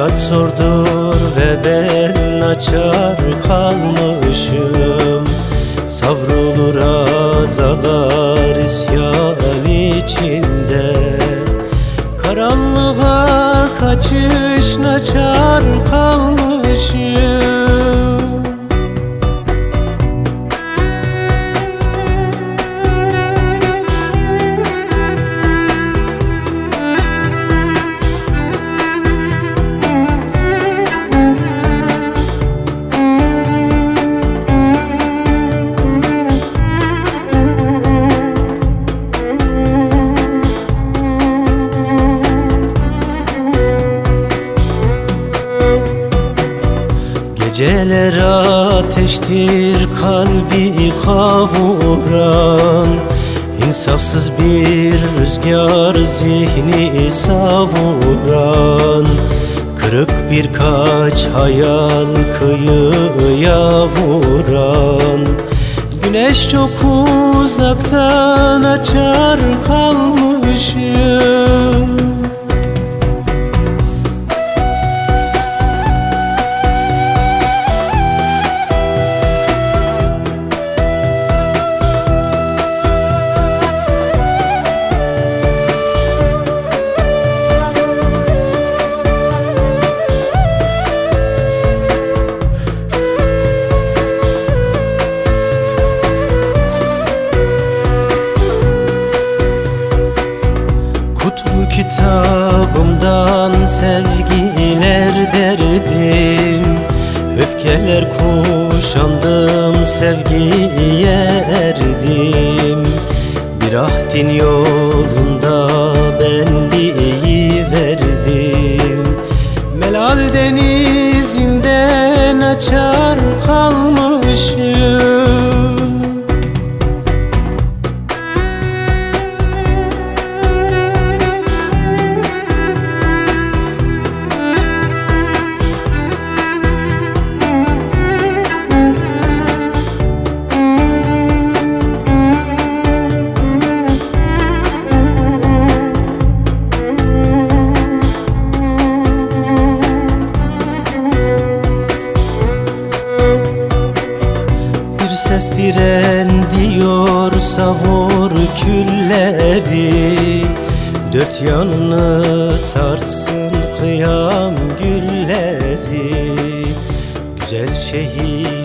Hayat zordur ve ben açar kalmışım. Savrulur azalar isyan içinde. Karanlığa kaçış naçar kalmışım. Geceler ateştir kalbi kavuran. İnsafsız bir rüzgar zihni savuran. Kırık birkaç hayal kıyıya vuran Güneş çok uzaktan açar kalmışım Öfkeler kuşandım sevgiye erdim. Bir ahdin yolunda benliği verdim Melal denizinden açar kalmışım ses diyor savur külleri. Dört yanını sarsın kıyam gülleri. Güzel şehir